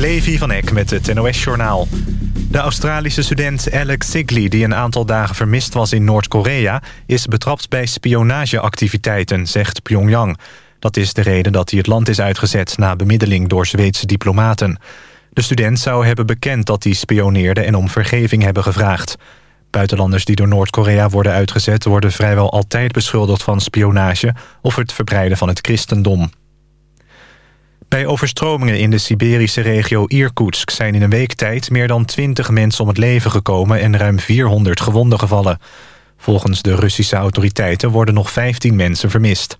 Levi van Eck met het NOS-journaal. De Australische student Alex Sigley, die een aantal dagen vermist was in Noord-Korea... is betrapt bij spionageactiviteiten, zegt Pyongyang. Dat is de reden dat hij het land is uitgezet... na bemiddeling door Zweedse diplomaten. De student zou hebben bekend dat hij spioneerde... en om vergeving hebben gevraagd. Buitenlanders die door Noord-Korea worden uitgezet... worden vrijwel altijd beschuldigd van spionage... of het verbreiden van het christendom. Bij overstromingen in de Siberische regio Irkutsk... zijn in een week tijd meer dan 20 mensen om het leven gekomen... en ruim 400 gewonden gevallen. Volgens de Russische autoriteiten worden nog 15 mensen vermist.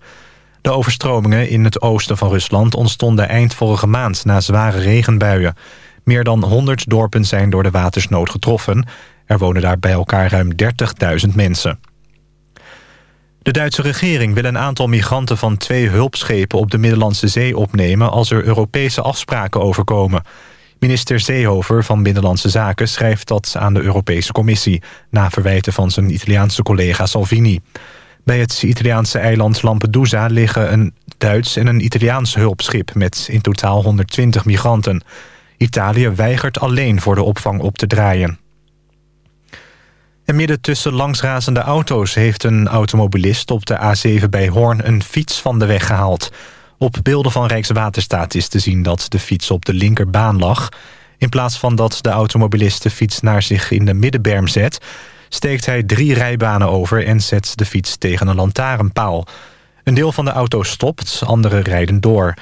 De overstromingen in het oosten van Rusland ontstonden eind vorige maand... na zware regenbuien. Meer dan 100 dorpen zijn door de watersnood getroffen. Er wonen daar bij elkaar ruim 30.000 mensen. De Duitse regering wil een aantal migranten van twee hulpschepen op de Middellandse Zee opnemen als er Europese afspraken overkomen. Minister Seehofer van Binnenlandse Zaken schrijft dat aan de Europese Commissie... na verwijten van zijn Italiaanse collega Salvini. Bij het Italiaanse eiland Lampedusa liggen een Duits en een Italiaans hulpschip... met in totaal 120 migranten. Italië weigert alleen voor de opvang op te draaien. En midden tussen langsrazende auto's heeft een automobilist op de A7 bij Hoorn een fiets van de weg gehaald. Op beelden van Rijkswaterstaat is te zien dat de fiets op de linkerbaan lag. In plaats van dat de automobilist de fiets naar zich in de middenberm zet... steekt hij drie rijbanen over en zet de fiets tegen een lantaarnpaal. Een deel van de auto stopt, andere rijden door.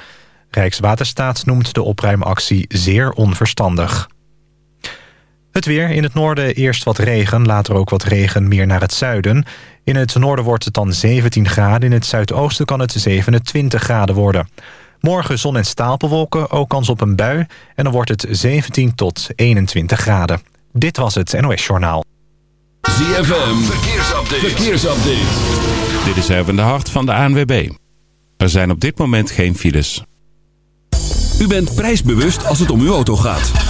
Rijkswaterstaat noemt de opruimactie zeer onverstandig. Het weer. In het noorden eerst wat regen, later ook wat regen meer naar het zuiden. In het noorden wordt het dan 17 graden, in het zuidoosten kan het 27 graden worden. Morgen zon en stapelwolken, ook kans op een bui... en dan wordt het 17 tot 21 graden. Dit was het NOS Journaal. ZFM, verkeersupdate. verkeersupdate. Dit is even de hart van de ANWB. Er zijn op dit moment geen files. U bent prijsbewust als het om uw auto gaat.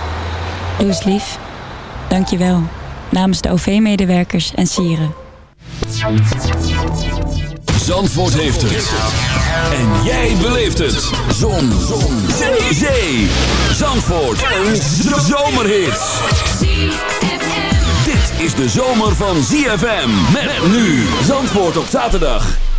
Doe lief. Dank je wel. Namens de OV-medewerkers en sieren. Zandvoort heeft het. En jij beleeft het. Zon. Zon. Zee. Zee. Zandvoort. Een zomerhit. Dit is de zomer van ZFM. Met nu. Zandvoort op zaterdag.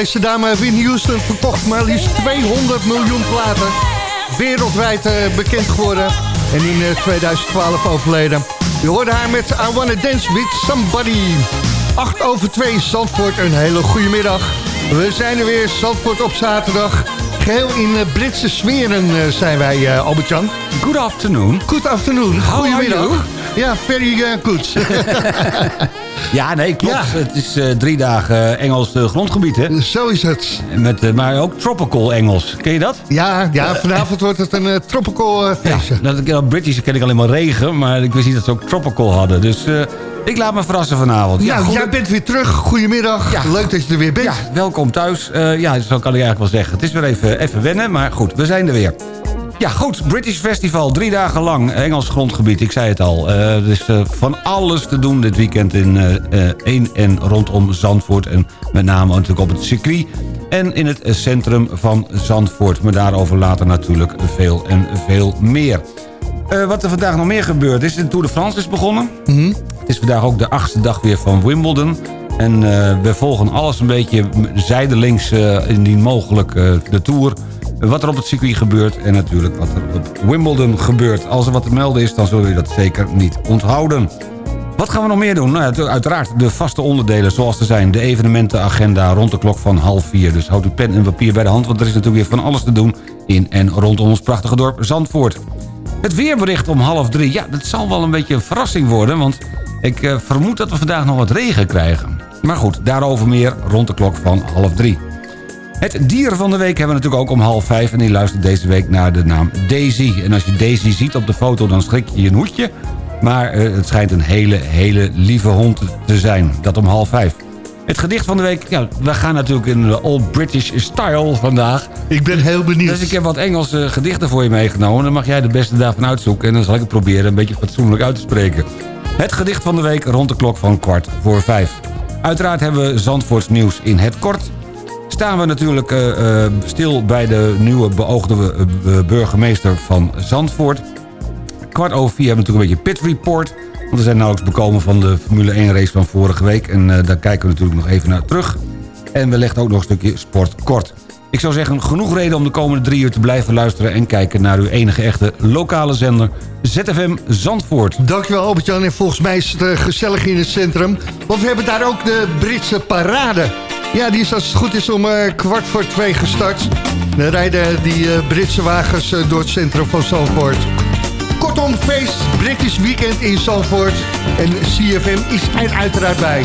Deze dame Whitney Houston verkocht maar liefst 200 miljoen platen. Wereldwijd eh, bekend geworden. En in eh, 2012 overleden. Je hoorde haar met I Wanna Dance With Somebody. 8 over 2 Zandvoort, een hele goede middag. We zijn er weer, Zandvoort op zaterdag. Geheel in eh, Britse sferen eh, zijn wij, eh, Albert-Jan. Good afternoon. Good afternoon, goedemiddag. Ja, very eh, good. Ja, nee, klopt. Ja. Het is eh, drie dagen Engels eh, grondgebied, hè? Zo is het. Met, eh, maar ook tropical Engels. Ken je dat? Ja, ja vanavond wordt het een tropical feestje. Dat, dat British ken ik alleen maar regen, maar ik wist niet dat ze ook tropical hadden. Dus ik laat me verrassen vanavond. Ja, goed- jij bent weer terug. Goedemiddag. Ja. Leuk dat je er weer bent. Ja, welkom thuis. Ja, zo kan ik eigenlijk wel zeggen. Het is weer even, even wennen, maar goed, we zijn er weer. Ja, goed. British Festival, drie dagen lang. Engels grondgebied, ik zei het al. Eh, er is eh, van alles te doen dit weekend in, eh, eh, in en rondom Zandvoort. En met name natuurlijk op het circuit. En in het centrum van Zandvoort. Maar daarover later natuurlijk veel en veel meer. Wat er vandaag nog meer gebeurd is, de Tour de France is begonnen. Het is vandaag ook de achtste dag weer van Wimbledon. En we volgen alles een beetje zijdelings indien mogelijk de Tour. Wat er op het circuit gebeurt en natuurlijk wat er op Wimbledon gebeurt. Als er wat te melden is, dan zullen we dat zeker niet onthouden. Wat gaan we nog meer doen? Nou, uiteraard de vaste onderdelen zoals er zijn. De evenementenagenda rond de klok van half vier. Dus houd uw pen en papier bij de hand, want er is natuurlijk weer van alles te doen... in en rondom ons prachtige dorp Zandvoort. Het weerbericht om half drie. Ja, dat zal wel een beetje een verrassing worden... want ik eh, vermoed dat we vandaag nog wat regen krijgen. Maar goed, daarover meer rond de klok van half drie. Het dier van de week hebben we natuurlijk ook om half vijf... en die luistert deze week naar de naam Daisy. En als je Daisy ziet op de foto, dan schrik je je een hoedje. Maar eh, het schijnt een hele, hele lieve hond te zijn. Dat om half vijf. Het gedicht van de week, ja, we gaan natuurlijk in de Old British style vandaag. Ik ben heel benieuwd. Dus ik heb wat Engelse gedichten voor je meegenomen. Dan mag jij de beste daarvan uitzoeken. En dan zal ik het proberen een beetje fatsoenlijk uit te spreken. Het gedicht van de week rond de klok van kwart voor vijf. Uiteraard hebben we Zandvoorts nieuws in het kort. Staan we natuurlijk eh, eh, stil bij de nieuwe beoogde eh, burgemeester van Zandvoort. Kwart over vier hebben we natuurlijk een beetje Pit Report. Want we zijn nauwelijks bekomen van de Formule 1 race van vorige week. En daar kijken we natuurlijk nog even naar terug. En we leggen ook nog een stukje sport kort. Ik zou zeggen, genoeg reden om de komende drie uur te blijven luisteren... en kijken naar uw enige echte lokale zender, ZFM Zandvoort. Dankjewel Albert-Jan. En volgens mij is het gezellig in het centrum. Want we hebben daar ook de Britse parade. Ja, die is als het goed is om eh, kwart voor twee gestart. Dan rijden die eh, Britse wagens eh, door het centrum van Zandvoort. Kortom, feest, British Weekend in Zandvoort. En CFM is er uiteraard bij.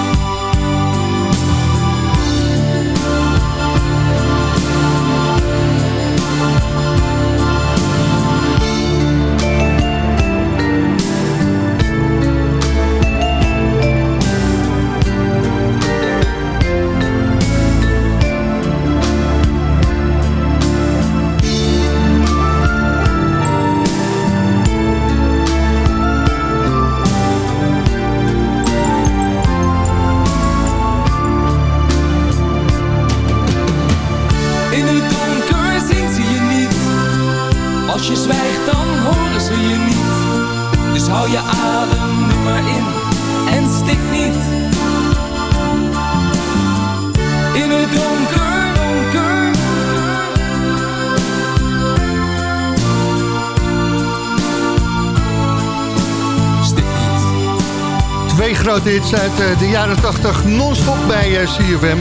Twee grote hits uit eh, de jaren 80 non-stop bij eh, CFM.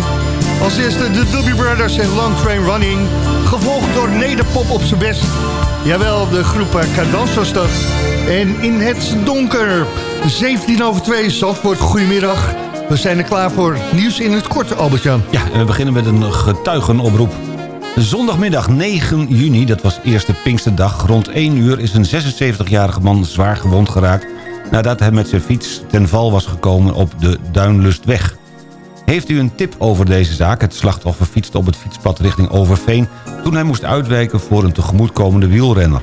Als eerste de Doobie Brothers en Long Train Running. Gevolgd door Nederpop op zijn best. Jawel, de groep eh, Cadans dat. En in het donker. 17 over 2, Zandvoort, goedemiddag. We zijn er klaar voor nieuws in het kort, Albert-Jan. Ja, en we beginnen met een getuigenoproep. Zondagmiddag 9 juni, dat was eerste Pinksterdag... rond 1 uur is een 76-jarige man zwaar gewond geraakt... nadat hij met zijn fiets ten val was gekomen op de Duinlustweg. Heeft u een tip over deze zaak? Het slachtoffer fietste op het fietspad richting Overveen... toen hij moest uitwijken voor een tegemoetkomende wielrenner.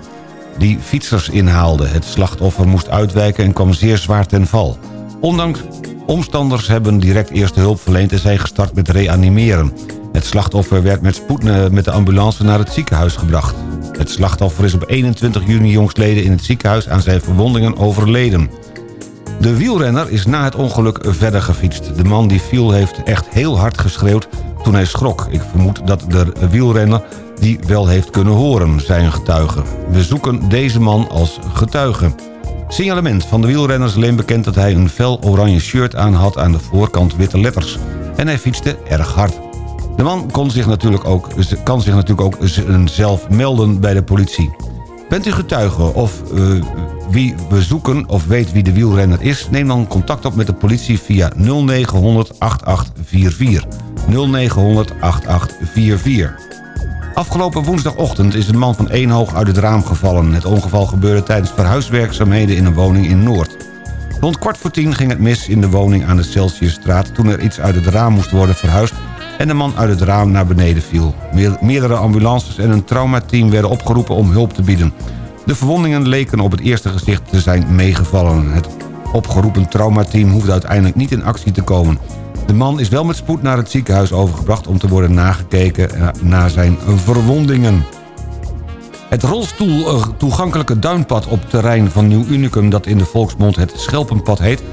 Die fietsers inhaalde. Het slachtoffer moest uitwijken en kwam zeer zwaar ten val. Ondanks omstanders hebben direct eerste hulp verleend... en zijn gestart met reanimeren. Het slachtoffer werd met spoed eh, met de ambulance naar het ziekenhuis gebracht. Het slachtoffer is op 21 juni jongstleden in het ziekenhuis aan zijn verwondingen overleden. De wielrenner is na het ongeluk verder gefietst. De man die viel heeft echt heel hard geschreeuwd toen hij schrok. Ik vermoed dat de wielrenner die wel heeft kunnen horen, zei een getuige. We zoeken deze man als getuige. Signalement van de wielrenner is alleen bekend dat hij een fel oranje shirt aan had... aan de voorkant witte letters. En hij fietste erg hard. De man kon zich natuurlijk ook, kan zich natuurlijk ook zelf melden bij de politie. Bent u getuige of uh, wie we zoeken of weet wie de wielrenner is... neem dan contact op met de politie via 0900 8844. 0900 8844. Afgelopen woensdagochtend is een man van één hoog uit het raam gevallen. Het ongeval gebeurde tijdens verhuiswerkzaamheden in een woning in Noord. Rond kwart voor tien ging het mis in de woning aan de Celsiusstraat... toen er iets uit het raam moest worden verhuisd en de man uit het raam naar beneden viel. meerdere ambulances en een traumateam werden opgeroepen om hulp te bieden. De verwondingen leken op het eerste gezicht te zijn meegevallen. Het opgeroepen traumateam hoefde uiteindelijk niet in actie te komen. De man is wel met spoed naar het ziekenhuis overgebracht... om te worden nagekeken eh, naar zijn verwondingen. Het rolstoel eh, toegankelijke duinpad op terrein van Nieuw Unicum... dat in de volksmond het Schelpenpad heet...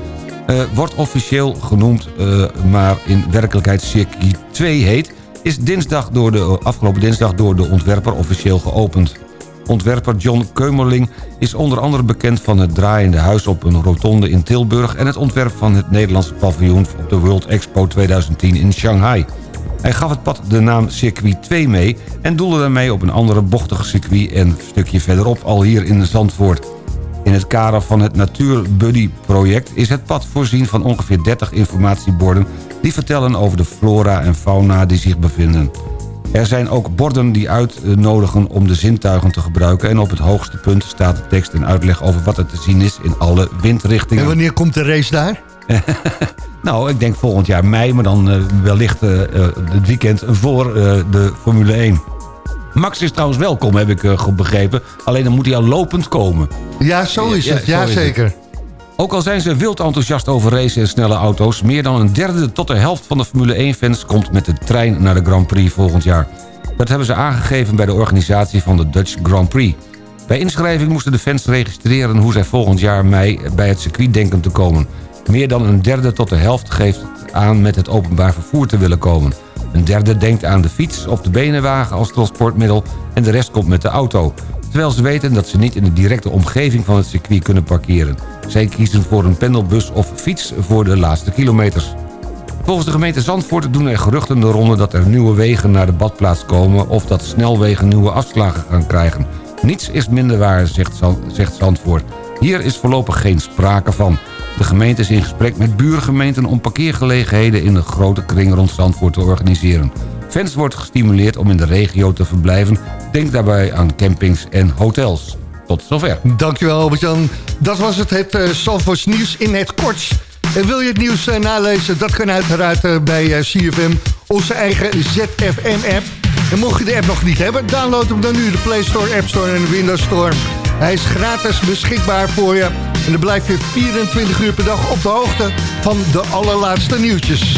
Uh, wordt officieel genoemd, uh, maar in werkelijkheid circuit 2 heet... is dinsdag door de, afgelopen dinsdag door de ontwerper officieel geopend. Ontwerper John Keumerling is onder andere bekend van het draaiende huis op een rotonde in Tilburg... en het ontwerp van het Nederlandse paviljoen op de World Expo 2010 in Shanghai. Hij gaf het pad de naam Circuit 2 mee... en doelde daarmee op een andere bochtig circuit en een stukje verderop al hier in Zandvoort. In het kader van het Natuurbuddy-project is het pad voorzien van ongeveer 30 informatieborden... die vertellen over de flora en fauna die zich bevinden. Er zijn ook borden die uitnodigen om de zintuigen te gebruiken... en op het hoogste punt staat de tekst en uitleg over wat er te zien is in alle windrichtingen. En wanneer komt de race daar? Nou, ik denk volgend jaar mei, maar dan eh, wellicht eh, eh, het weekend voor de Formule 1. Max is trouwens welkom, heb ik eh, goed begrepen. Alleen dan moet hij al lopend komen. Ja, zo is het. zo Ja, is het. zeker. Ook al zijn ze wild enthousiast over racen en snelle auto's... meer dan een derde tot de helft van de Formule 1-fans... komt met de trein naar de Grand Prix volgend jaar. Dat hebben ze aangegeven bij de organisatie van de Dutch Grand Prix. Bij inschrijving moesten de fans registreren... hoe zij volgend jaar mei bij het circuit denken te komen. Meer dan een derde tot de helft geeft aan met het openbaar vervoer te willen komen. Een derde denkt aan de fiets of de benenwagen als transportmiddel... en de rest komt met de auto. Terwijl ze weten dat ze niet in de directe omgeving van het circuit kunnen parkeren. Zij kiezen voor een pendelbus of fiets voor de laatste kilometers. Volgens de gemeente Zandvoort doen er geruchten de ronde... dat er nieuwe wegen naar de badplaats komen... of dat snelwegen nieuwe afslagen gaan krijgen. Niets is minder waar, zegt, Zand- zegt Zandvoort. Hier is voorlopig geen sprake van. De gemeente is in gesprek met buurgemeenten... om parkeergelegenheden in de grote kring rond Zandvoort te organiseren. Fans wordt gestimuleerd om in de regio te verblijven. Denk daarbij aan campings en hotels. Tot zover. Dankjewel Albert-Jan. Dat was het, het uh, nieuws in het kort. En wil je het nieuws eh, nalezen? Dat kan uiteraard eh, bij CFM, onze eigen ZFM-app. En mocht je de app nog niet hebben, download hem dan nu. De Play Store, App Store en Windows Store. Hij is gratis beschikbaar voor je. En dan blijf je 24 uur per dag op de hoogte van de allerlaatste nieuwtjes.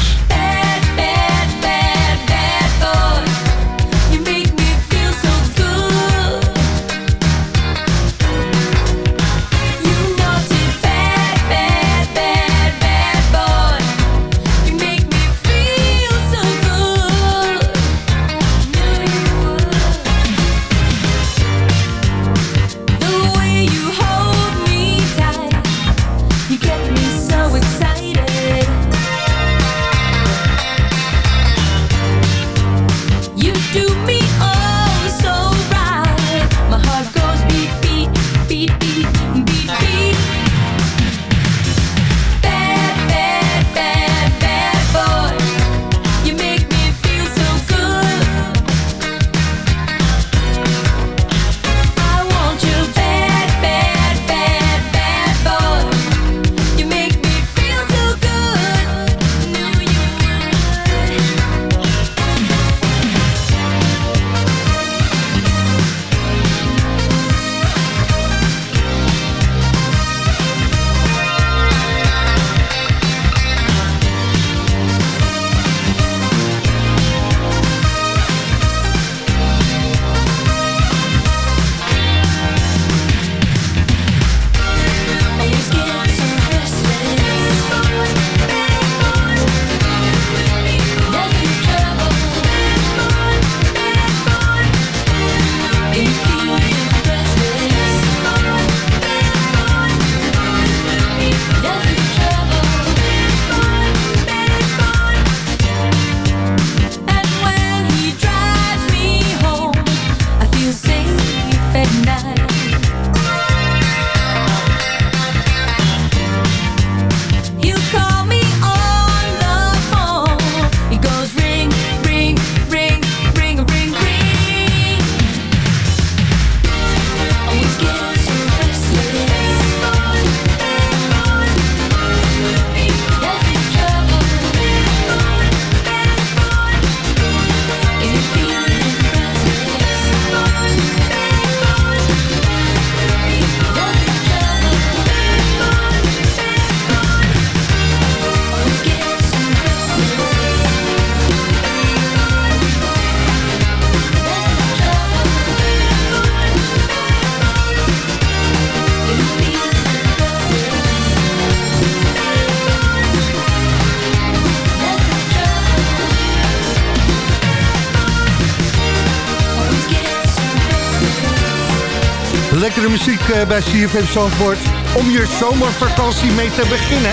Lekkere muziek eh, bij CFM Zandvoort. Om je zomervakantie mee te beginnen.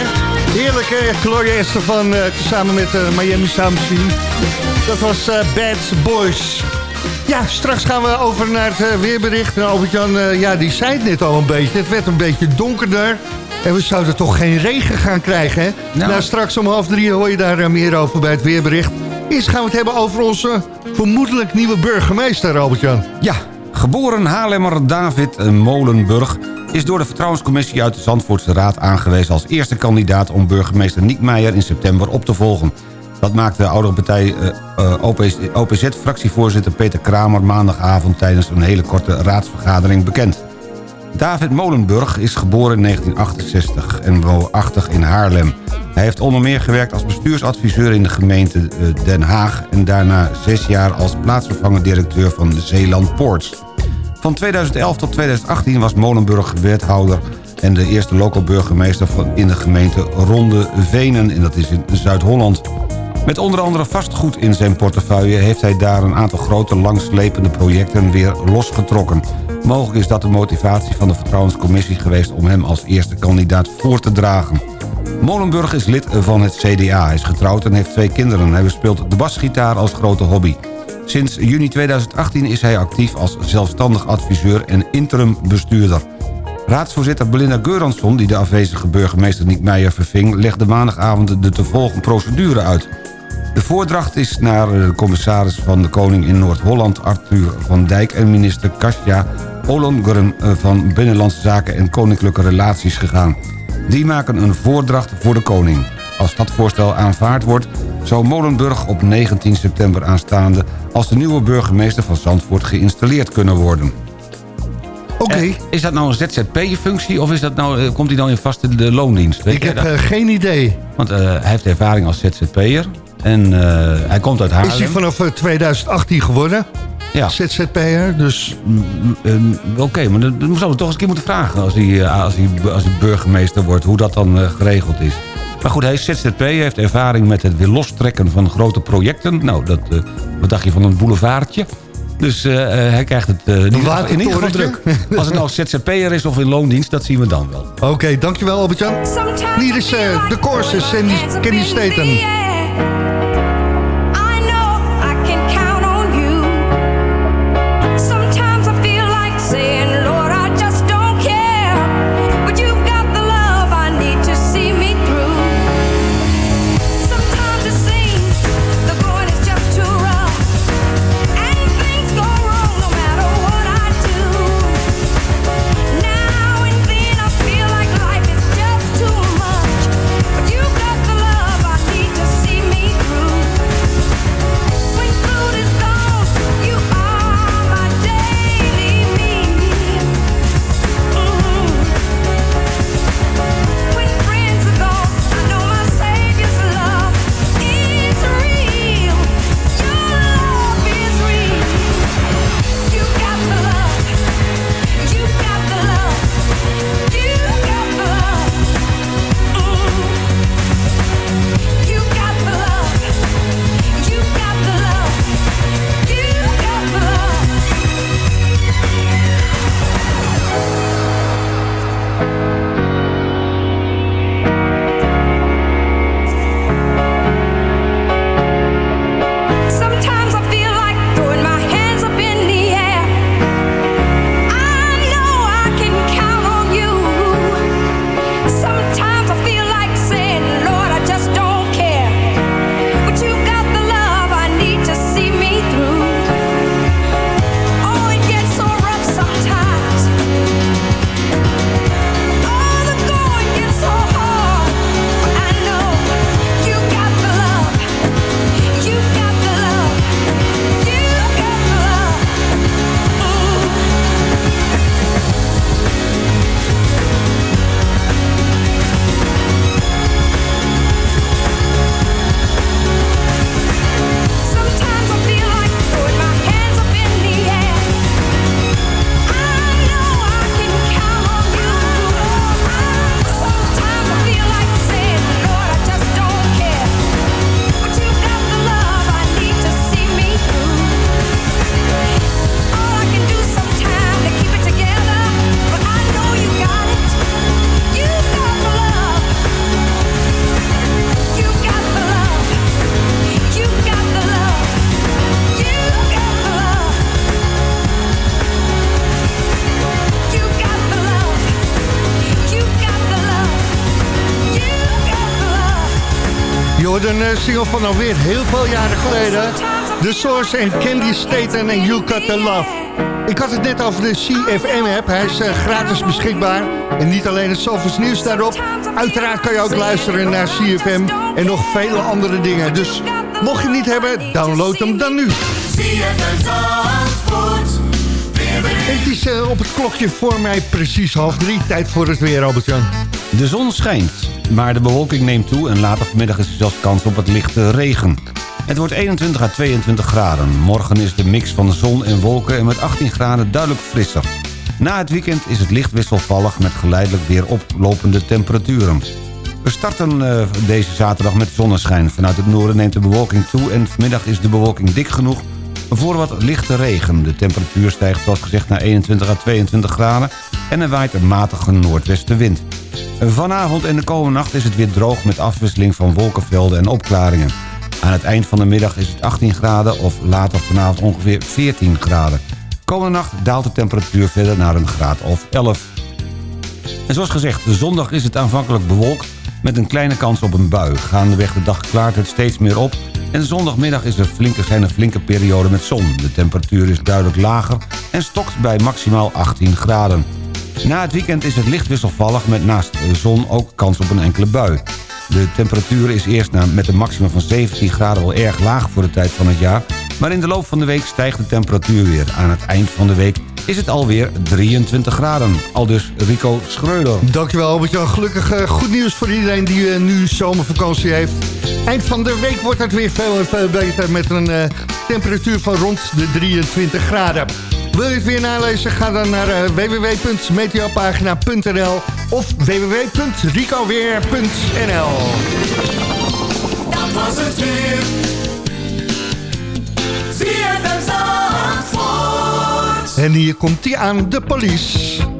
Heerlijk, eh, Gloria Estefan samen met uh, Miami Sound. Dat was Bad Boys. Ja, straks gaan we over naar het weerbericht. Nou, Albert-Jan, uh, ja, die zei het net al een beetje. Het werd een beetje donkerder. En we zouden toch geen regen gaan krijgen, hè? Nou, nou straks om half drie hoor je daar meer over bij het weerbericht. Eerst gaan we het hebben over onze vermoedelijk nieuwe burgemeester, Albert-Jan. Ja, geboren Haarlemmer David Molenburg is door de Vertrouwenscommissie uit de Zandvoortse Raad aangewezen... als eerste kandidaat om burgemeester Niek Meijer in september op te volgen. Dat maakte de oudere partij uh, uh, OPZ-fractievoorzitter Peter Kramer... maandagavond tijdens een hele korte raadsvergadering bekend. David Molenburg is geboren in 1968 en woonachtig in Haarlem. Hij heeft onder meer gewerkt als bestuursadviseur in de gemeente uh, Den Haag... en daarna zes jaar als plaatsvervangend directeur van Zeeland Ports. Van 2011 tot 2018 was Molenburg wethouder en de eerste local burgemeester in de gemeente Ronde Venen... en dat is in Zuid-Holland. Met onder andere vastgoed in zijn portefeuille... heeft hij daar een aantal grote langslepende projecten weer losgetrokken. Mogelijk is dat de motivatie van de Vertrouwenscommissie geweest... om hem als eerste kandidaat voor te dragen. Molenburg is lid van het CDA. Hij is getrouwd en heeft twee kinderen. Hij bespeelt de basgitaar als grote hobby. Sinds juni 2018 is hij actief als zelfstandig adviseur en interim bestuurder. Raadsvoorzitter Belinda Geuransson, die de afwezige burgemeester Niek Meijer verving... legde maandagavond de te volgen procedure uit. De voordracht is naar de commissaris van de Koning in Noord-Holland... Arthur van Dijk en minister Kastja Ollongren van Binnenlandse Zaken en Koninklijke Relaties gegaan. Die maken een voordracht voor de Koning. Als dat voorstel aanvaard wordt, zou Molenburg op 19 september aanstaande... als de nieuwe burgemeester van Zandvoort geïnstalleerd kunnen worden. Oké. Okay. Is dat nou een ZZP-functie of is dat nou, komt hij dan in vaste de loondienst? Weet Ik heb uh, geen idee. Want uh, hij heeft ervaring als ZZP'er en uh, hij komt uit Haarlem. Is hij vanaf 2018 geworden? Ja. ZZP'er, dus... Um, Oké, okay, maar dan zouden we toch eens een keer moeten vragen... als hij, als hij, als hij burgemeester wordt, hoe dat dan geregeld is. Maar goed, hij is ZZP, heeft ervaring met het weer lostrekken van grote projecten. Nou, dat, uh, wat dacht je van een boulevardje? Dus uh, hij krijgt het uh, in, ieder, in ieder geval druk. Als het nou ZZP'er is of in loondienst, dat zien we dan wel. Oké, okay, dankjewel Albert-Jan. Hier is de courses en Kenny Staten. Een eh, single van alweer heel veel jaren geleden. The Source en Candy Staten en You Got The Love. Ik had het net over de CFM-app. Hij is eh, gratis beschikbaar. En niet alleen het Zalvers nieuws daarop. Uiteraard kan je ook luisteren naar CFM en nog vele andere dingen. Dus mocht je niet hebben, download hem dan nu. En het is eh, op het klokje voor mij precies half drie. Tijd voor het weer, Albert-Jan. De zon schijnt, maar de bewolking neemt toe... en later vanmiddag is er zelfs kans op wat lichte regen. Het wordt 21 à 22 graden. Morgen is de mix van zon en wolken en met 18 graden duidelijk frisser. Na het weekend is het licht wisselvallig met geleidelijk weer oplopende temperaturen. We starten eh, deze zaterdag met zonneschijn. Vanuit het noorden neemt de bewolking toe en vanmiddag is de bewolking dik genoeg voor wat lichte regen. De temperatuur stijgt zoals gezegd naar 21 à 22 graden en er waait een matige noordwestenwind. Vanavond en de komende nacht is het weer droog met afwisseling van wolkenvelden en opklaringen. Aan het eind van de middag is het 18 graden of later vanavond ongeveer 14 graden. Komende nacht daalt de temperatuur verder naar een graad of 11. En zoals gezegd, zondag is het aanvankelijk bewolkt met een kleine kans op een bui. Gaandeweg de dag klaart het steeds meer op en zondagmiddag is er flinke, er flinke periode met zon. De temperatuur is duidelijk lager en stokt bij maximaal 18 graden. Na het weekend is het licht wisselvallig met naast zon ook kans op een enkele bui. De temperatuur is eerst met een maximum van 17 graden wel erg laag voor de tijd van het jaar... maar in de loop van de week stijgt de temperatuur weer. Aan het eind van de week is het alweer 23 graden. Al dus Rico Schreuder. Dankjewel Albert-Jan. Gelukkig eh, goed nieuws voor iedereen die eh, nu zomervakantie heeft. Eind van de week wordt het weer veel en veel beter met een eh, temperatuur van rond de 23 graden. Wil je het weer nalezen? Ga dan naar eh, www.meteopagina.nl of www.ricoweer.nl Dat was het weer. En hier komt hij aan, de police.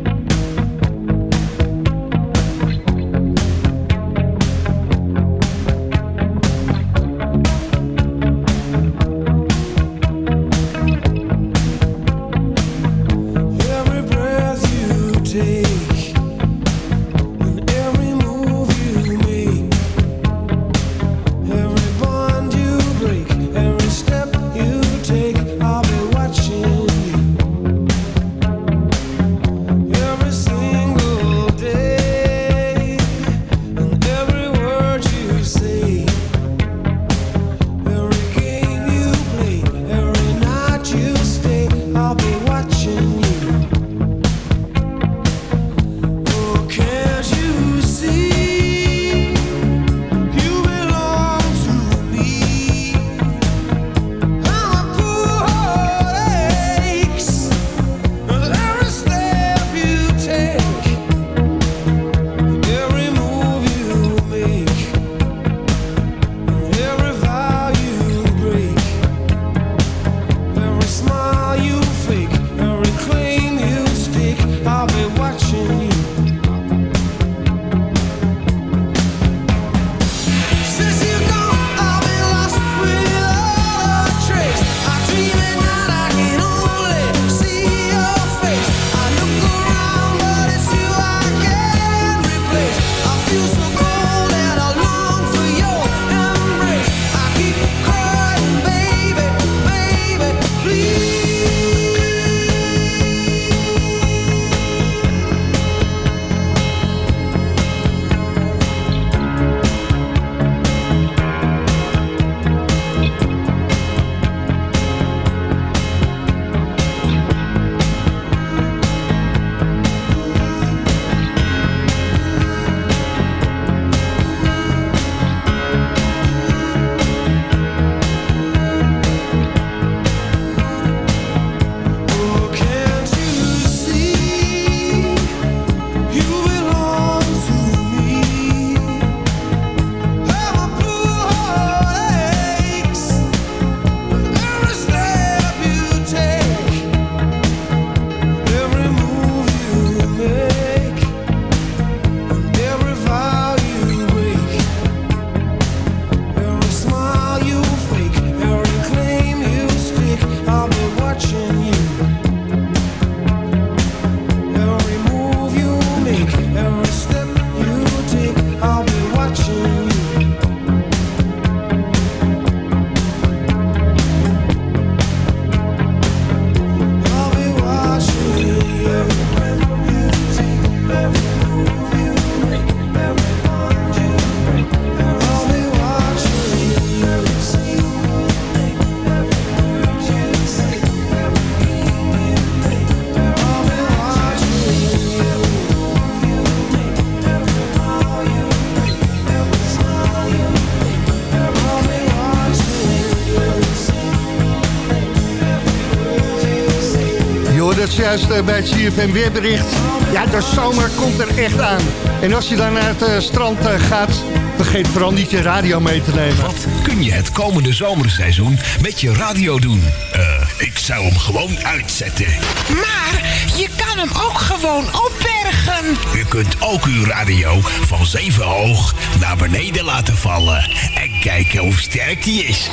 Zojuist bij het CFM weerbericht. Ja, de zomer komt er echt aan. En als je dan naar het eh, strand eh, gaat, vergeet vooral niet je radio mee te nemen. Wat kun je het komende zomerseizoen met je radio doen? Eh, ik zou hem gewoon uitzetten. Maar je kan hem ook gewoon opbergen. U kunt ook uw radio van zeven hoog naar beneden laten vallen. En kijken hoe sterk die is.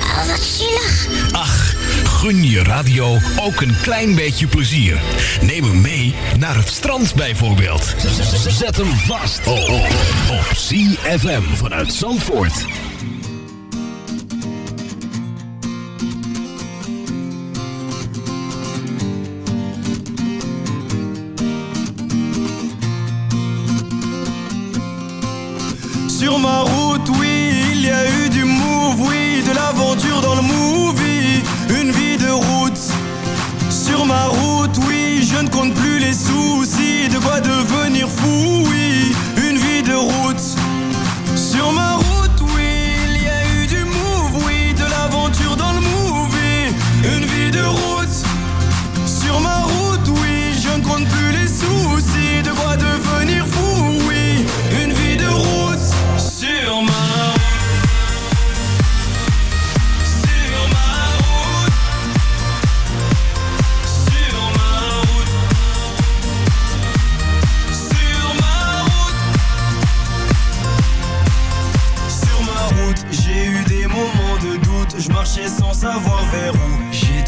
Oh, wat zielig. Ach, gun je radio ook een klein beetje plezier. Neem hem mee naar het strand bijvoorbeeld. Zet hem vast op, op, CFM vanuit Zandvoort. Sur ma route, oui, il y a eu du move, oui, de l'aventure dans le movie, Sur ma route, oui, je ne compte plus les soucis, de quoi devenir fou, oui, une vie de route. Sur ma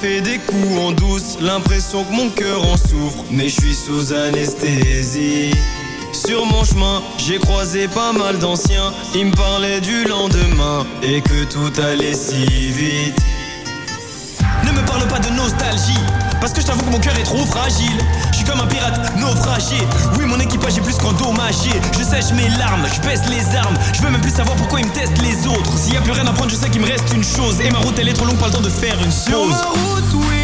fait des coups en douce, l'impression que mon cœur en souffre, mais je suis sous anesthésie. Sur mon chemin, j'ai croisé pas mal d'anciens, ils me parlaient du lendemain et que tout allait si vite. Ne me parle pas de nostalgie, parce que je t'avoue que mon cœur est trop fragile. Je suis comme un pirate naufragé. Oui, mon équipage est plus qu'endommagé. Je sèche mes larmes, je baisse les armes. Je veux même plus savoir pourquoi ils me testent les autres. S'il y a plus rien à prendre, je sais qu'il me reste une chose. Et ma route, elle est trop longue, pas le temps de faire une Sur ma route, oui,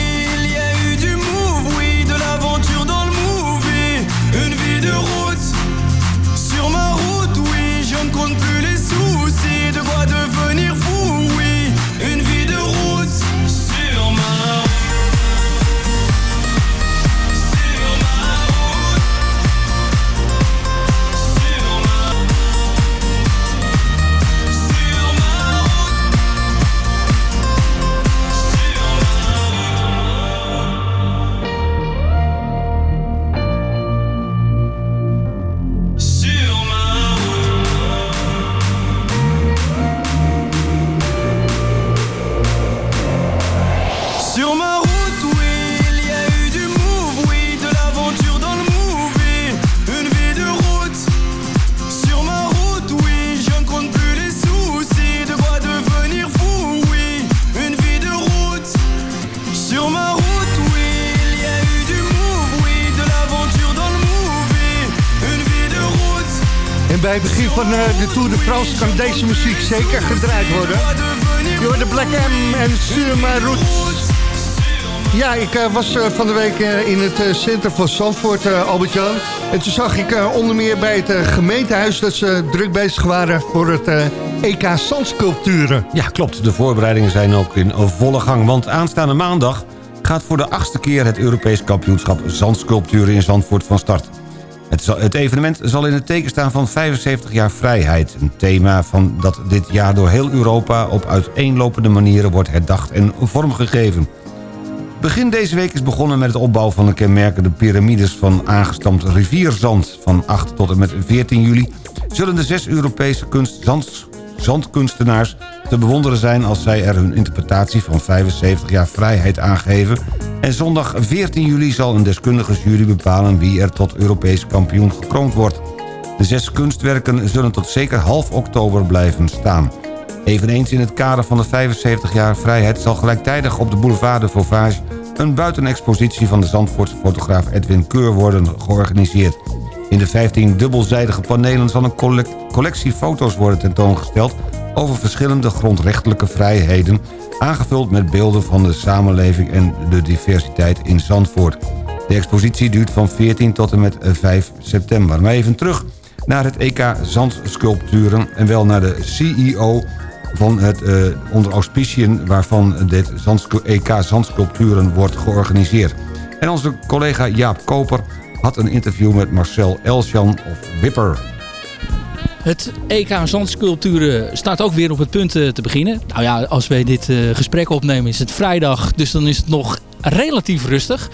van eh, de Tour de France kan deze muziek zeker gedraaid worden. Je de Black M en Sur ma route. Ja, ik eh, was eh, van de week in het centrum van Zandvoort, Albert-Jan. En toen zag ik onder meer bij het eh, gemeentehuis... dat ze druk bezig waren voor het EK Zandsculpturen. Ja, klopt. De voorbereidingen zijn ook in volle gang. Want aanstaande maandag gaat voor de achtste keer... het Europees kampioenschap Zandsculpturen in Zandvoort van start. Het, evenement zal in het teken staan van 75 jaar vrijheid. Een thema van dat dit jaar door heel Europa... op uiteenlopende manieren wordt herdacht en vormgegeven. Begin deze week is begonnen met het opbouw van de kenmerkende piramides van aangestampt rivierzand. Van 8 tot en met 14 juli zullen de zes Europese kunst, zand, zandkunstenaars te bewonderen zijn... als zij er hun interpretatie van 75 jaar vrijheid aangeven. En zondag 14 juli zal een deskundige jury bepalen... wie er tot Europees kampioen gekroond wordt. De zes kunstwerken zullen tot zeker half oktober blijven staan. Eveneens in het kader van de 75 jaar vrijheid... zal gelijktijdig op de boulevard de Vauvage... een buitenexpositie van de Zandvoortse fotograaf Edwin Keur worden georganiseerd. In de 15 dubbelzijdige panelen zal een collect- collectie foto's worden tentoongesteld... over verschillende grondrechtelijke vrijheden... aangevuld met beelden van de samenleving en de diversiteit in Zandvoort. De expositie duurt van 14 tot en met 5 september. Maar even terug naar het EK Zandsculpturen... en wel naar de CEO van het eh, onder auspiciën waarvan dit EK Zandsculpturen wordt georganiseerd. En onze collega Jaap Koper had een interview met Marcel Elsjan of Wipper. Het EK Zandsculpturen staat ook weer op het punt eh, te beginnen. Nou ja, als wij dit eh, gesprek opnemen is het vrijdag, dus dan is het nog relatief rustig.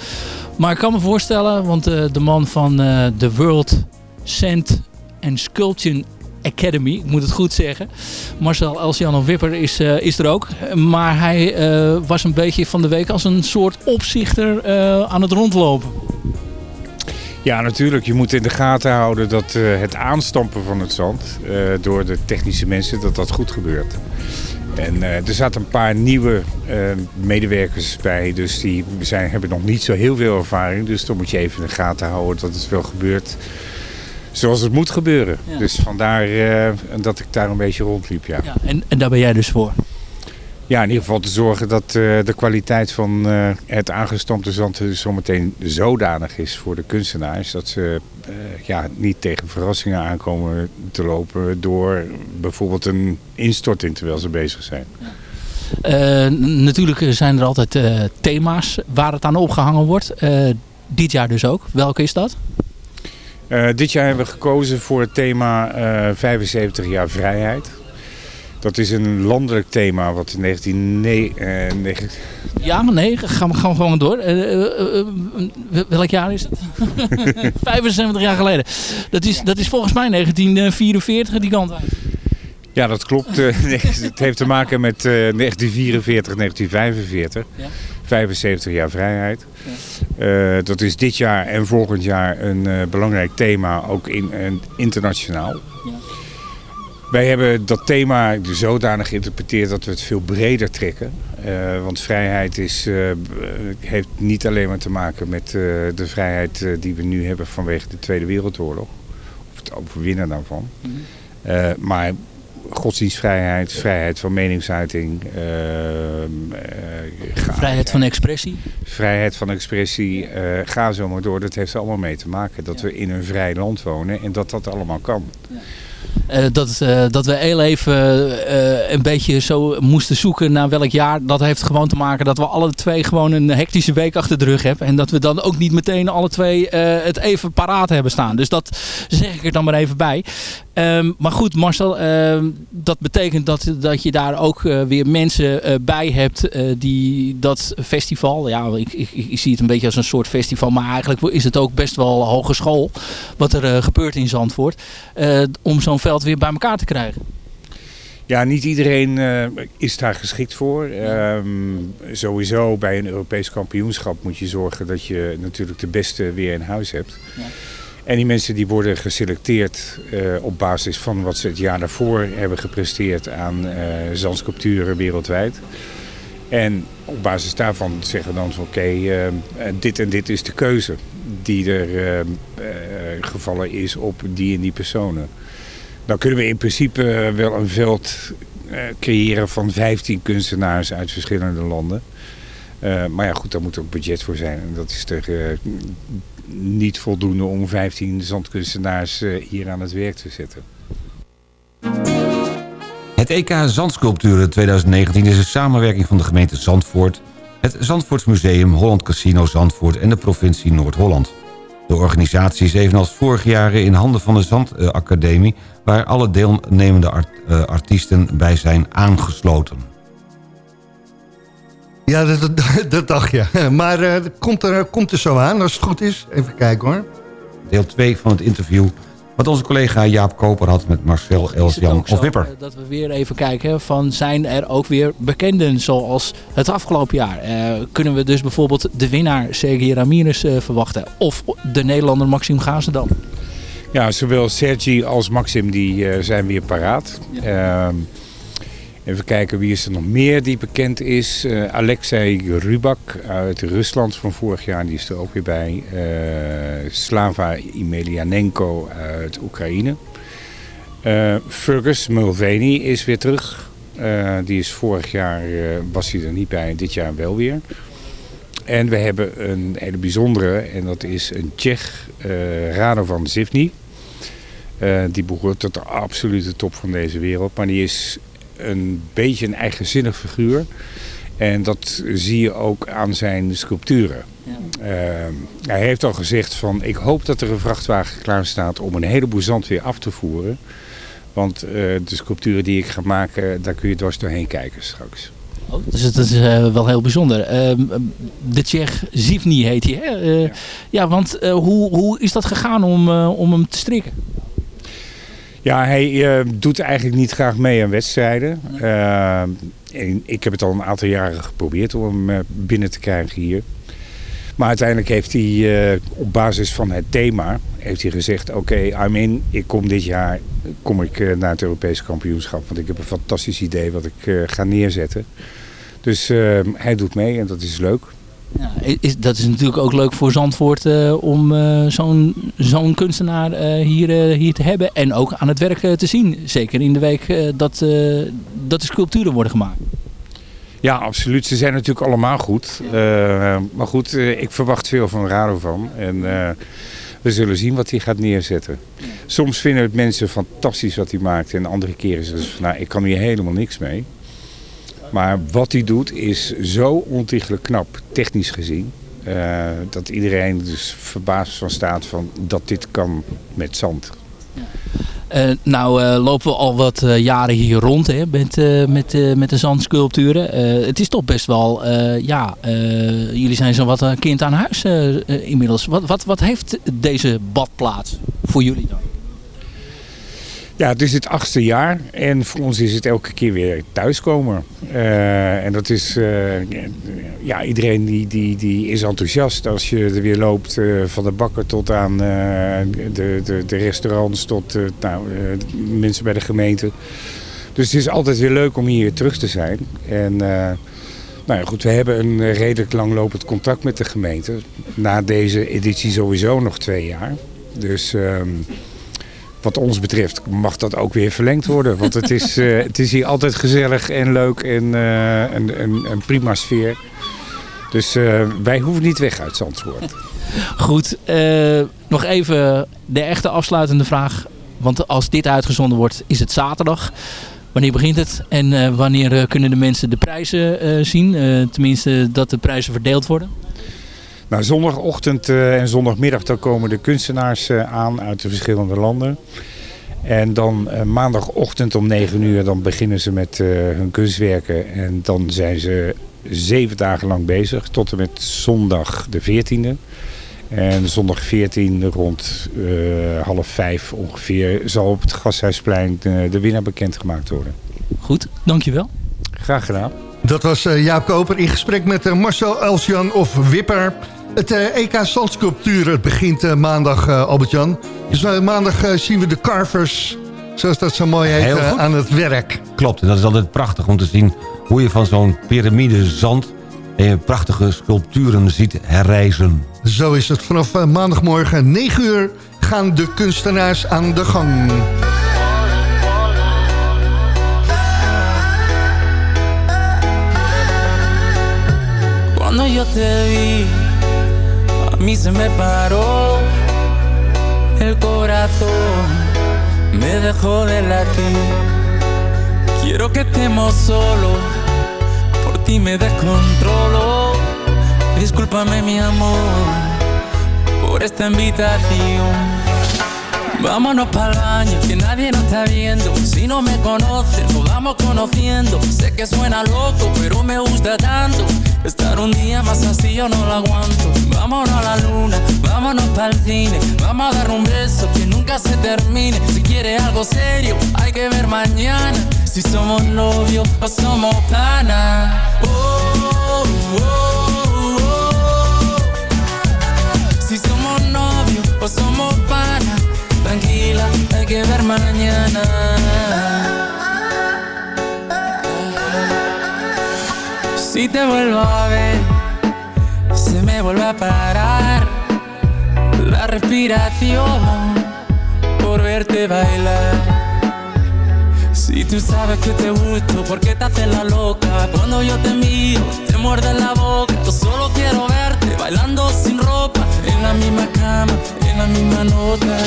Maar ik kan me voorstellen, want eh, de man van de World Sand and Sculpture Academy, ik moet het goed zeggen. Marcel Elsjan Wipper is, is er ook. Maar hij was een beetje van de week als een soort opzichter aan het rondlopen. Ja, natuurlijk. Je moet in de gaten houden dat eh, het aanstampen van het zand eh, door de technische mensen, dat dat goed gebeurt. En eh, er zaten een paar nieuwe medewerkers bij, dus die zijn, hebben nog niet zo heel veel ervaring. Dus dan moet je even in de gaten houden dat het wel gebeurt zoals het moet gebeuren. Ja. Dus vandaar dat ik daar een beetje rondliep, ja. Ja, en, en daar ben jij dus voor. Ja, in ieder geval te zorgen dat eh, de kwaliteit van eh, het aangestampte zand zometeen zodanig is voor de kunstenaars. Dat ze eh, ja, niet tegen verrassingen aankomen te lopen door bijvoorbeeld een instorting terwijl ze bezig zijn. Natuurlijk zijn er altijd thema's waar het aan opgehangen wordt. Dit jaar dus ook. Welke is dat? Dit jaar hebben we gekozen voor het thema eh, 75 jaar vrijheid. Dat is een landelijk thema wat in 1909... Ja, nee, gaan we, gaan we gewoon door. Eh, eh, eh, eh, welk jaar is het? 75 jaar geleden. Dat is, dat is volgens mij 1944 die kant uit. Ja, dat klopt. Eh, het heeft te maken met eh, 1944, 1945. Ja. 75 jaar vrijheid. Eh, dat is dit jaar en volgend jaar een eh, belangrijk thema, ook in, internationaal. Wij hebben dat thema zodanig geïnterpreteerd dat we het veel breder trekken. Eh, want vrijheid is, eh, heeft niet alleen maar te maken met eh, de vrijheid die we nu hebben vanwege de Tweede Wereldoorlog. Of het overwinnen daarvan. Eh, maar godsdienstvrijheid, vrijheid van meningsuiting, ehm, eh, Vrijheid van expressie. vrijheid van expressie, eh, ga zo maar door. Dat heeft er allemaal mee te maken dat we in een vrij land wonen en dat dat allemaal kan. Eh, dat, eh, dat we heel even eh, een beetje zo moesten zoeken naar welk jaar. Dat heeft gewoon te maken dat we alle twee gewoon een hectische week achter de rug hebben. En dat we dan ook niet meteen alle twee het even paraat hebben staan. Dus dat zeg ik er dan maar even bij. Ehm, maar goed, Marcel, ehm, dat betekent dat, dat je daar ook eh, weer mensen eh, bij hebt eh, die dat festival, ja, ik, ik, ik zie het een beetje als een soort festival, maar eigenlijk is het ook best wel hogeschool wat er gebeurt in Zandvoort, om zo'n veld weer bij elkaar te krijgen. Ja, niet iedereen is daar geschikt voor. Ehm, sowieso bij een Europees kampioenschap moet je zorgen dat je natuurlijk de beste weer in huis hebt. En die mensen die worden geselecteerd eh, op basis van wat ze het jaar daarvoor hebben gepresteerd aan eh zandsculpturen wereldwijd. En op basis daarvan zeggen we dan van oké, eh, dit en dit is de keuze die er gevallen is op die en die personen. Dan kunnen we in principe wel een veld creëren van 15 kunstenaars uit verschillende landen. Eh, maar ja, goed, daar moet ook budget voor zijn. En dat is er eh, niet voldoende om 15 zandkunstenaars eh, hier aan het werk te zetten. Het EK Zandsculpturen 2019 is een samenwerking van de gemeente Zandvoort... het Zandvoortsmuseum, Holland Casino Zandvoort en de provincie Noord-Holland. De organisatie is evenals vorig jaren in handen van de Zandacademie... waar alle deelnemende art- artiesten bij zijn aangesloten. Ja, dat, dat, dat dacht je. Maar eh, dat komt, er, komt er zo aan, als het goed is. Even kijken hoor. Deel 2 van het interview... wat onze collega Jaap Koper had met Marcel Elsjan of Wipper. eh, Dat we weer even kijken van zijn er ook weer bekenden zoals het afgelopen jaar. Eh, kunnen we dus bijvoorbeeld de winnaar Sergei Ramirez eh, verwachten. Of de Nederlander Maxime Gazendam. Ja, zowel Sergi als Maxim die, eh, zijn weer paraat. Ehm, even kijken wie is er nog meer die bekend is. Eh, Alexei Rubak uit Rusland van vorig jaar, die is er ook weer bij. Eh, Slava Emelianenko uit Oekraïne. Eh, Fergus Mulvaney is weer terug. Die is vorig jaar, was hij er niet bij, dit jaar wel weer. En we hebben een hele bijzondere, en dat is een Tsjech, Radovan Zivny. Die behoort tot de absolute top van deze wereld. Maar die is een beetje een eigenzinnig figuur. En dat zie je ook aan zijn sculpturen. Eh, hij heeft al gezegd van ik hoop dat er een vrachtwagen klaar staat om een heleboel zand weer af te voeren. Want eh, de sculpturen die ik ga maken, daar kun je dwars doorheen kijken straks. Oh, dus het is eh, wel heel bijzonder. Ehm, de Tsjech Zivny heet hij. Hè? Eh, ja. want eh, hoe, hoe is dat gegaan om, om hem te strikken? Ja, hij eh, doet eigenlijk niet graag mee aan wedstrijden. Eh, ik heb het al een aantal jaren geprobeerd om hem eh, binnen te krijgen hier. Maar uiteindelijk heeft hij op basis van het thema heeft hij gezegd... oké, I'm in, ik kom dit jaar kom ik, naar het Europese kampioenschap. Want ik heb een fantastisch idee wat ik ga neerzetten. Dus hij doet mee en dat is leuk. Ja, is, dat is natuurlijk ook leuk voor Zandvoort eh, om eh, zo'n zo'n kunstenaar eh, hier, hier te hebben. En ook aan het werk te zien. Zeker in de week dat, dat de sculpturen worden gemaakt. Ja, absoluut. Ze zijn natuurlijk allemaal goed. Maar goed, ik verwacht veel van Radovan. En we zullen zien wat hij gaat neerzetten. Soms vinden het mensen fantastisch wat hij maakt. En andere keren zeggen ze van, nou, ik kan hier helemaal niks mee. Maar wat hij doet is zo ontiegelijk knap, technisch gezien. eh, dat iedereen dus verbaasd van staat van dat dit kan met zand. Eh, nou eh, lopen we al wat jaren hier rond hè, met, met, met de zandsculpturen. Het is toch best wel, ja, jullie zijn zo wat kind aan huis inmiddels. Wat, wat, wat heeft deze badplaats voor jullie dan? Ja, het is het achtste jaar en voor ons is het elke keer weer thuiskomen. Eh, en dat is, eh, ja, iedereen die, die, die is enthousiast als je er weer loopt. eh, van de bakker tot aan de, de, de restaurants, tot nou, mensen bij de gemeente. Dus het is altijd weer leuk om hier terug te zijn. En nou ja, goed, we hebben een redelijk langlopend contract met de gemeente. Na deze editie sowieso nog twee jaar. Dus... ehm, wat ons betreft mag dat ook weer verlengd worden. Want het is, eh, het is hier altijd gezellig en leuk en eh, een, een, een prima sfeer. Dus eh, wij hoeven niet weg uit Zandvoort. Goed, eh, nog even de echte afsluitende vraag. Want als dit uitgezonden wordt, is het zaterdag. Wanneer begint het? En eh, wanneer eh, kunnen de mensen de prijzen eh, zien? Eh, tenminste, dat de prijzen verdeeld worden? Nou, zondagochtend eh, en zondagmiddag dan komen de kunstenaars eh, aan uit de verschillende landen. En dan eh, maandagochtend om 9 uur dan beginnen ze met eh, hun kunstwerken. En dan zijn ze zeven dagen lang bezig tot en met zondag de 14e. En zondag 14 rond eh, half vijf ongeveer zal op het Gasthuisplein de, de winnaar bekendgemaakt worden. Goed, dankjewel. Graag gedaan. Dat was eh, Jaap Koper in gesprek met Marcel Elsjan of Wipper. Het eh, EK Zandsculptuur het begint eh, maandag, eh, Albert-Jan. Dus maandag zien we de carvers, zoals dat zo mooi heet, aan het werk. Klopt, en dat is altijd prachtig om te zien hoe je van zo'n piramide zand... en prachtige sculpturen ziet herrijzen. Zo is het. Vanaf maandagmorgen 9 uur gaan de kunstenaars aan de gang. Cuando yo te vi, mí se me paró el corazón, me dejó de latir. Quiero que estemos solos, por ti me descontrolo. Discúlpame mi amor por esta invitación. Vámonos para baño, que nadie nos está viendo. Si no me conoces, nos vamos conociendo. Sé que suena loco, pero me gusta tanto Estar un día más así yo no lo aguanto. Vámonos a la luna, vámonos para cine. Vamos a dar un beso que nunca se termine. Si quiere algo serio, hay que ver mañana. Si somos novios o somos pana. Oh, oh, oh. Si somos novios o somos pana. Tranquila, hay que ver mañana. Si te vuelvo a ver, se me vuelve a parar la respiración por verte bailar. Si tú sabes que te gusto, ¿por qué te haces la loca? Cuando yo te miro, te muerde la boca. Yo solo quiero verte bailando sin ropa, en la misma cama, en la misma nota.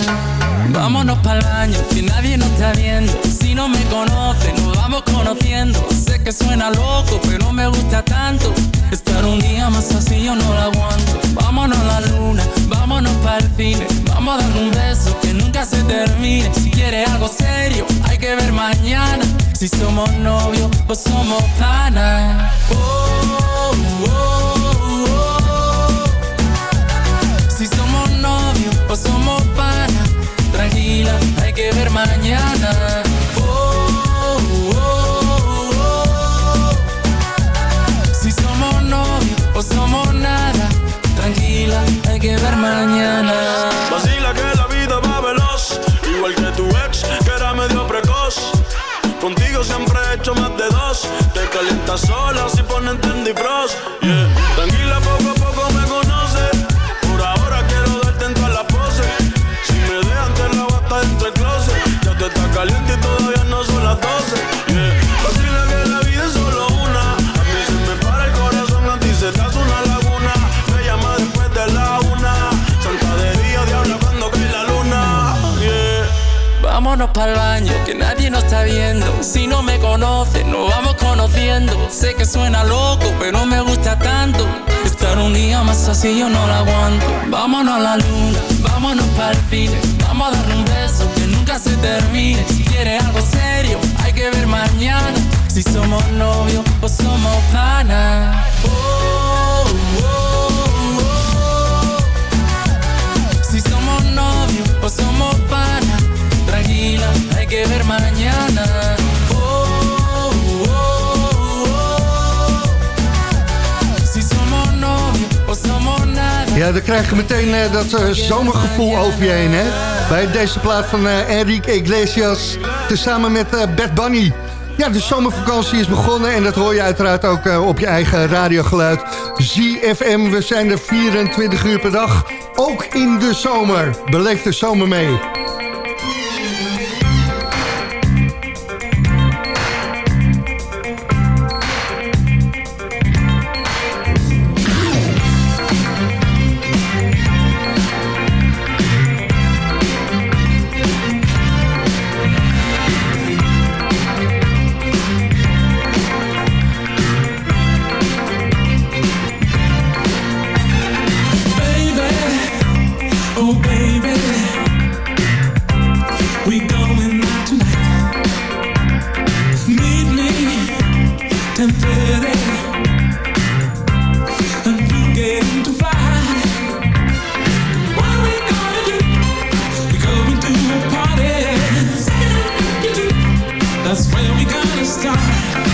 Vámonos para el baño, que nadie nos está viendo. Si no me conoce, nos vamos conociendo. Sé que suena loco, pero me gusta tanto. Estar un día más así yo no lo aguanto. Vámonos a la luna, vámonos para el cine. Vamos a dar un beso que nunca se termine. Si quieres algo serio, hay que ver mañana. Si somos novios o somos pana. Oh, oh, mañana. Oh, oh, oh. Si somos novios o somos nada. Tranquila, hay que ver mañana. Vacila que la vida va veloz, igual que tu ex, que era medio precoz. Contigo siempre he hecho más de dos. Te calientas sola si ponen Trendy Frost. Yeah. Vámonos para baño, que nadie nos está viendo. Si no me conoce, nos vamos conociendo. Sé que suena loco, pero me gusta tanto. Estar un día más así yo no lo aguanto. Vámonos a la luna, vámonos para el cine. Vamos a darle un beso que nunca se termine. Si quieres algo serio, hay que ver mañana. Si somos novios o somos pana. Oh, oh, oh. Si somos novios o somos pana. Ja, dan krijg je meteen eh, dat eh, zomergevoel over je heen, hè? Bij deze plaat van eh, Enrique Iglesias, tezamen met Bad Bunny. Ja, de zomervakantie is begonnen en dat hoor je uiteraard ook op je eigen radiogeluid. ZFM, we zijn er 24 uur per dag, ook in de zomer. Beleef de zomer mee. stop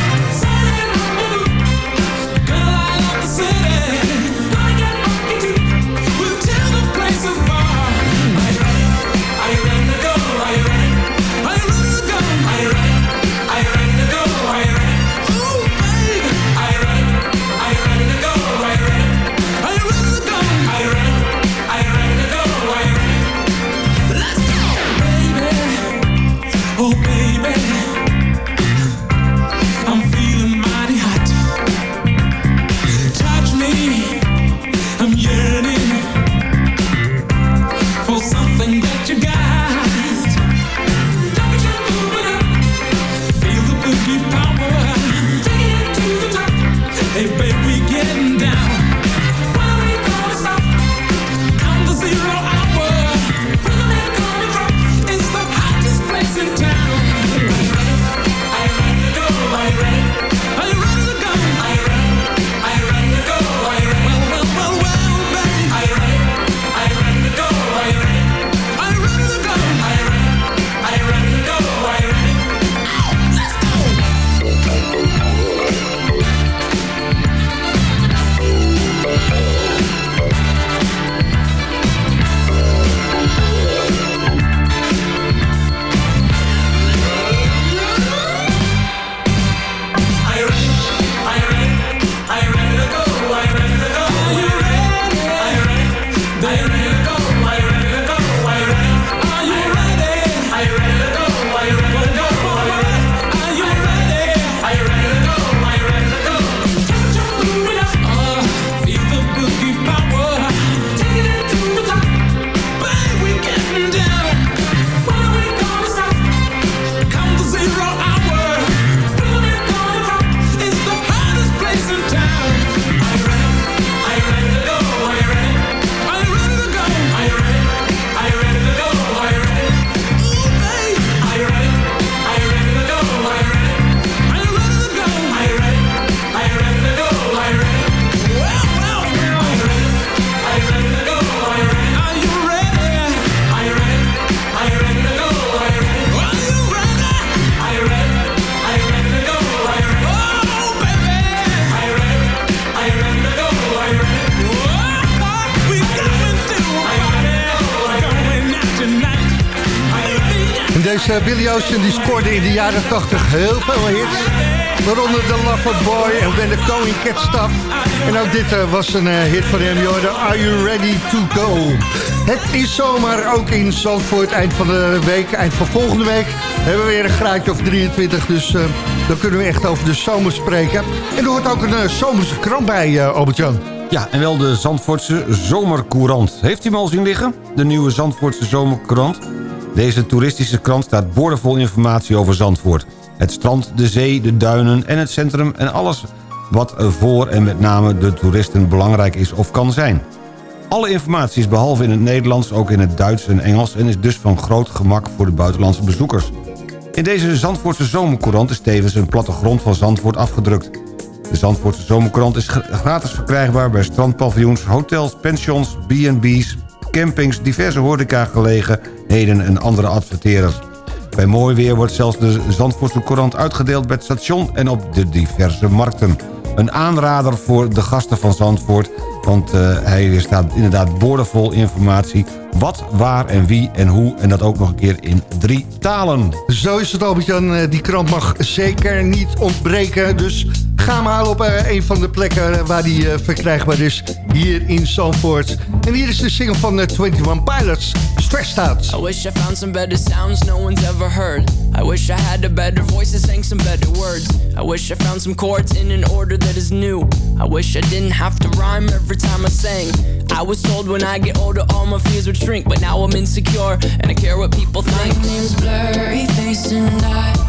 Ocean die scoorde in de jaren 80 heel veel hits. Waaronder The Lover Boy en When the Going Cat Stuff. En ook dit eh, was een eh, hit van hem. Jorden, Are You Ready to Go? Het is zomaar ook in Zandvoort. Eind van de week, eind van volgende week... hebben we weer een graadje of 23. Dus eh, dan kunnen we echt over de zomer spreken. En er hoort ook een zomerse krant bij, Albert-Jan. Ja, en wel de Zandvoortse Zomercourant. Heeft u hem al zien liggen? De nieuwe Zandvoortse Zomercourant? Deze toeristische krant staat boordevol informatie over Zandvoort. Het strand, de zee, de duinen en het centrum... en alles wat voor en met name de toeristen belangrijk is of kan zijn. Alle informatie is behalve in het Nederlands ook in het Duits en Engels... en is dus van groot gemak voor de buitenlandse bezoekers. In deze Zandvoortse Zomercourant is tevens een plattegrond van Zandvoort afgedrukt. De Zandvoortse Zomerkrant is gra- gratis verkrijgbaar bij strandpaviljoens, hotels, pensions, B&B's, campings, diverse horecagelegenheden en andere adverteerders. Bij mooi weer wordt zelfs de Zandvoortse Courant uitgedeeld bij het station en op de diverse markten. Een aanrader voor de gasten van Zandvoort, want eh, hij staat inderdaad boordevol informatie. Wat, waar en wie en hoe en dat ook nog een keer in drie talen. Zo is het, Albert-Jan. Eh, Die krant mag zeker niet ontbreken. Dus ga hem halen op eh, een van de plekken eh, waar die eh, verkrijgbaar is. Hier in Zandvoort. En hier is de single van eh, 21 Pilots. Stressed Out. I wish I found some better sounds no one's ever heard. I wish I had a better voice and sang some better words. I wish I found some chords in an order that is new. I wish I didn't have to rhyme every time I sang. I was told when I get older all my fears would shrink, but now I'm insecure and I care what people think. My name's Blurry Face and I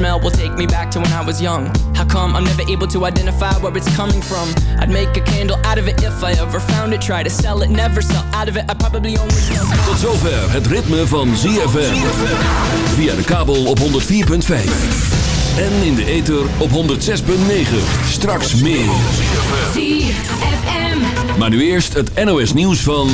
smell will take me back to when I was young. How come I'm never able to identify where it's coming from? I'd make a candle out of it if I ever found it. Try to sell it, never sell out of it. I probably only. Tot zover het ritme van ZFM. Via de kabel op 104.5. En in de ether op 106.9. Straks meer. Maar nu eerst het NOS nieuws van...